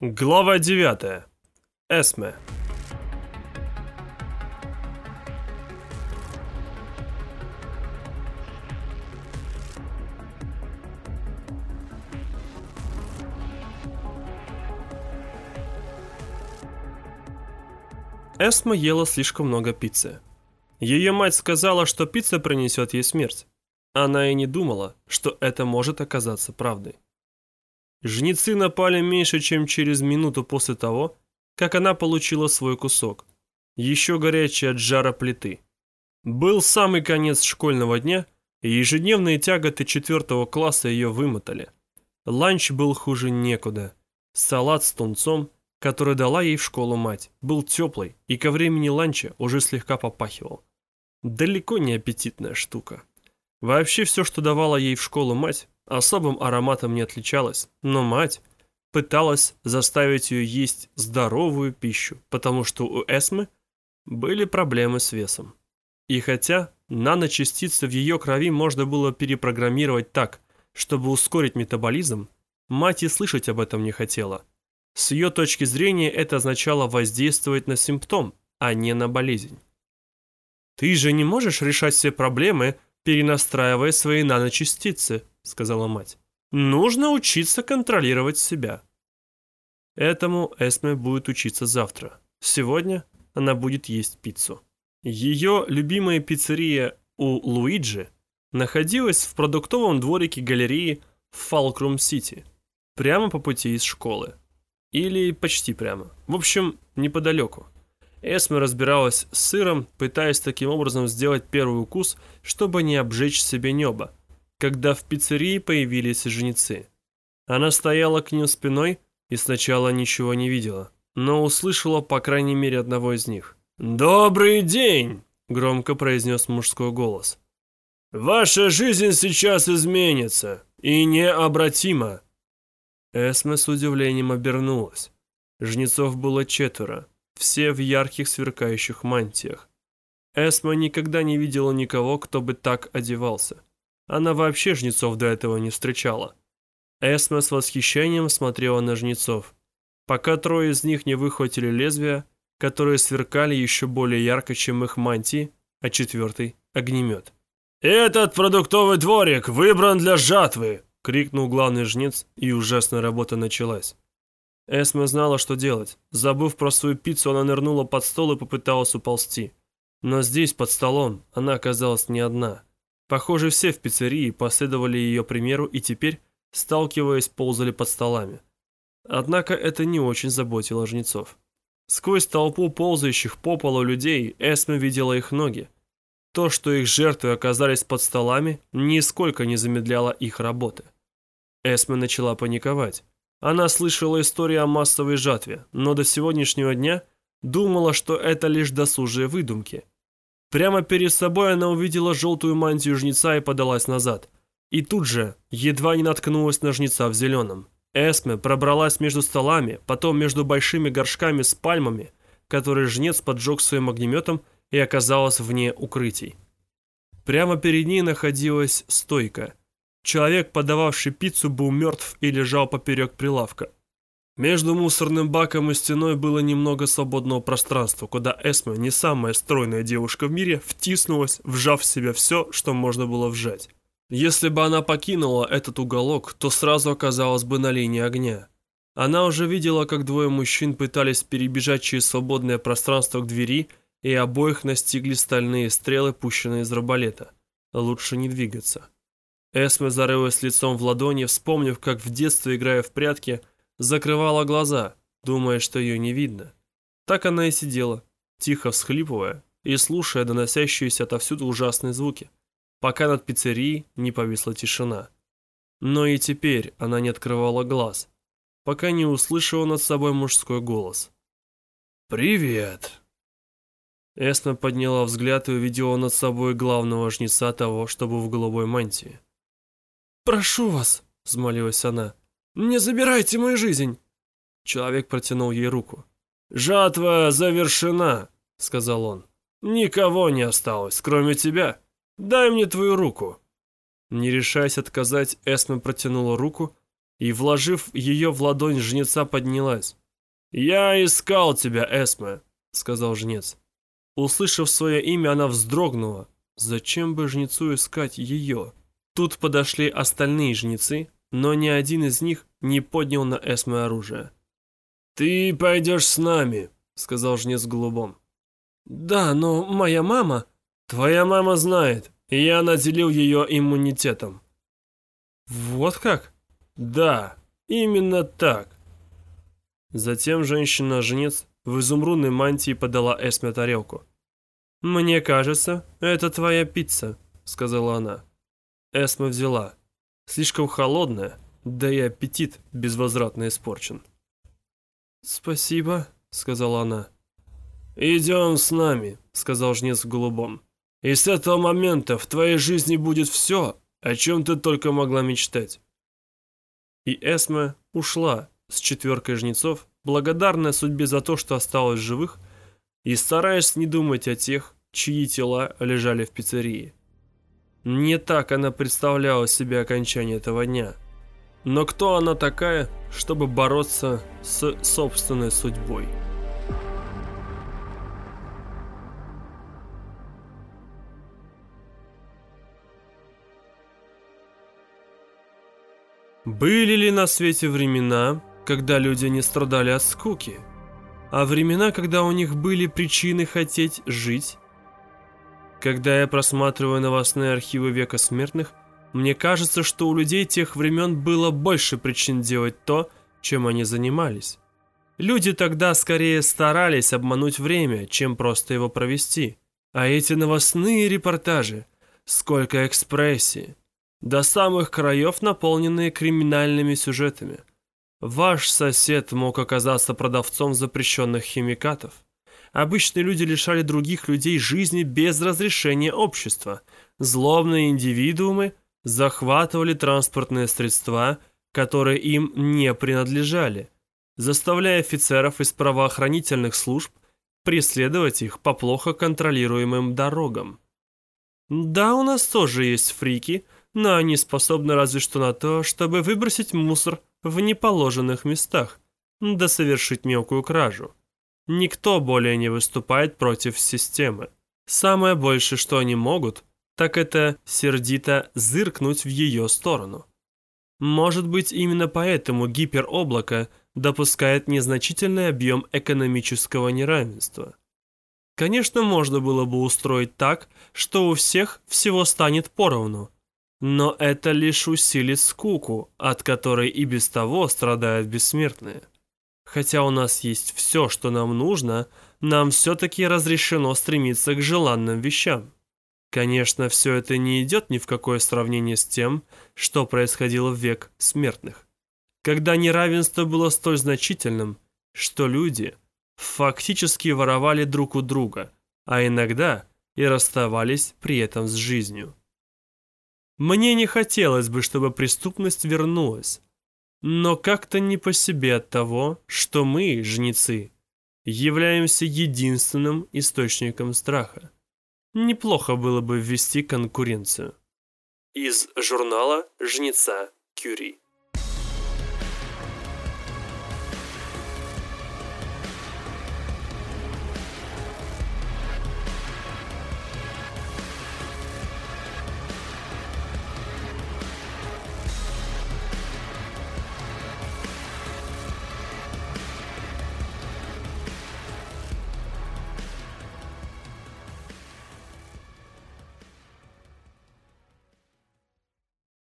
Глава 9. Эсме. Эсма ела слишком много пиццы. Ее мать сказала, что пицца принесет ей смерть. Она и не думала, что это может оказаться правдой. Жнецы напали меньше, чем через минуту после того, как она получила свой кусок, еще горячий от жара плиты. Был самый конец школьного дня, и ежедневные тяготы четвертого класса ее вымотали. Ланч был хуже некуда. Салат с тунцом, который дала ей в школу мать, был теплый и ко времени ланча уже слегка попахивал. Далеко не аппетитная штука. Вообще все, что давала ей в школу мать, особым ароматом не отличалась, но мать пыталась заставить ее есть здоровую пищу, потому что у Эсмы были проблемы с весом. И хотя наночастицы в ее крови можно было перепрограммировать так, чтобы ускорить метаболизм, мать и слышать об этом не хотела. С ее точки зрения это означало воздействовать на симптом, а не на болезнь. «Ты же не можешь решать все проблемы, перенастраивая свои наночастицы», сказала мать. Нужно учиться контролировать себя. Этому Эсме будет учиться завтра. Сегодня она будет есть пиццу. Ее любимая пиццерия у Луиджи находилась в продуктовом дворике галереи в Фалкрум-Сити, прямо по пути из школы. Или почти прямо. В общем, неподалеку. Эсме разбиралась с сыром, пытаясь таким образом сделать первый укус, чтобы не обжечь себе небо, когда в пиццерии появились жнецы. Она стояла к ним спиной и сначала ничего не видела, но услышала по крайней мере одного из них. «Добрый день!» – громко произнес мужской голос. «Ваша жизнь сейчас изменится, и необратимо!» Эсме с удивлением обернулась. Жнецов было четверо, все в ярких сверкающих мантиях. Эсма никогда не видела никого, кто бы так одевался. Она вообще жнецов до этого не встречала. Эсма с восхищением смотрела на жнецов, пока трое из них не выхватили лезвия, которые сверкали еще более ярко, чем их мантии, а четвертый — огнемет. «Этот продуктовый дворик выбран для жатвы!» — крикнул главный жнец, и ужасная работа началась. Эсма знала, что делать. Забыв про свою пиццу, она нырнула под стол и попыталась уползти. Но здесь, под столом, она оказалась не одна — Похоже, все в пиццерии последовали ее примеру и теперь, сталкиваясь, ползали под столами. Однако это не очень заботило жнецов. Сквозь толпу ползающих по полу людей Эсме видела их ноги. То, что их жертвы оказались под столами, нисколько не замедляло их работы. Эсме начала паниковать. Она слышала истории о массовой жатве, но до сегодняшнего дня думала, что это лишь досужие выдумки – Прямо перед собой она увидела желтую мантию жнеца и подалась назад. И тут же едва не наткнулась на жнеца в зеленом. Эсме пробралась между столами, потом между большими горшками с пальмами, которые жнец поджег своим огнеметом и оказалась вне укрытий. Прямо перед ней находилась стойка. Человек, подававший пиццу, был мертв и лежал поперек прилавка. Между мусорным баком и стеной было немного свободного пространства, куда Эсма, не самая стройная девушка в мире, втиснулась, вжав в себя все, что можно было вжать. Если бы она покинула этот уголок, то сразу оказалась бы на линии огня. Она уже видела, как двое мужчин пытались перебежать через свободное пространство к двери, и обоих настигли стальные стрелы, пущенные из арбалета. Лучше не двигаться. Эсме зарылась лицом в ладони, вспомнив, как в детстве, играя в прятки, закрывала глаза, думая, что ее не видно. Так она и сидела, тихо всхлипывая и слушая доносящиеся отовсюду ужасные звуки, пока над пиццерией не повисла тишина. Но и теперь она не открывала глаз, пока не услышала над собой мужской голос. «Привет!» Эсме подняла взгляд и увидела над собой главного жнеца того, что был в голубой мантии. «Прошу вас!» — взмолилась она. «Не забирайте мою жизнь!» Человек протянул ей руку. «Жатва завершена», — сказал он. «Никого не осталось, кроме тебя. Дай мне твою руку». Не решаясь отказать, Эсме протянула руку, и, вложив ее в ладонь, жнеца поднялась. «Я искал тебя, Эсме», — сказал жнец. Услышав свое имя, она вздрогнула. Зачем бы жнецу искать ее? Тут подошли остальные жнецы, но ни один из них не поднял на Эсме оружие. «Ты пойдешь с нами», — сказал жнец голубом. «Да, но моя мама...» «Твоя мама знает, и я наделил ее иммунитетом». «Вот как?» «Да, именно так». Затем женщина-жнец в изумрудной мантии подала Эсме тарелку. «Мне кажется, это твоя пицца», — сказала она. Эсма взяла. Слишком холодная, да и аппетит безвозвратно испорчен. «Спасибо», — сказала она. «Идем с нами», — сказал жнец в голубом. «И с этого момента в твоей жизни будет все, о чем ты только могла мечтать». И Эсме ушла с четверкой жнецов, благодарная судьбе за то, что осталась живых, и стараясь не думать о тех, чьи тела лежали в пиццерии. Не так она представляла себе окончание этого дня. Но кто она такая, чтобы бороться с собственной судьбой? Были ли на свете времена, когда люди не страдали от скуки? А времена, когда у них были причины хотеть жить? Когда я просматриваю новостные архивы века смертных, мне кажется, что у людей тех времен было больше причин делать то, чем они занимались. Люди тогда скорее старались обмануть время, чем просто его провести. А эти новостные репортажи, сколько экспрессии, до самых краев наполненные криминальными сюжетами. Ваш сосед мог оказаться продавцом запрещенных химикатов. Обычные люди лишали других людей жизни без разрешения общества. Злобные индивидуумы захватывали транспортные средства, которые им не принадлежали, заставляя офицеров из правоохранительных служб преследовать их по плохо контролируемым дорогам. Да, у нас тоже есть фрики, но они способны разве что на то, чтобы выбросить мусор в неположенных местах, да совершить мелкую кражу. Никто более не выступает против системы. Самое большее, что они могут, так это сердито зыркнуть в ее сторону. Может быть, именно поэтому гипероблако допускает незначительный объем экономического неравенства. Конечно, можно было бы устроить так, что у всех всего станет поровну, но это лишь усилит скуку, от которой и без того страдают бессмертные. Хотя у нас есть все, что нам нужно, нам все-таки разрешено стремиться к желанным вещам. Конечно, все это не идет ни в какое сравнение с тем, что происходило в век смертных. Когда неравенство было столь значительным, что люди фактически воровали друг у друга, а иногда и расставались при этом с жизнью. Мне не хотелось бы, чтобы преступность вернулась, но как-то не по себе от того, что мы, жнецы, являемся единственным источником страха. Неплохо было бы ввести конкуренцию. Из журнала «Жнеца Кюри»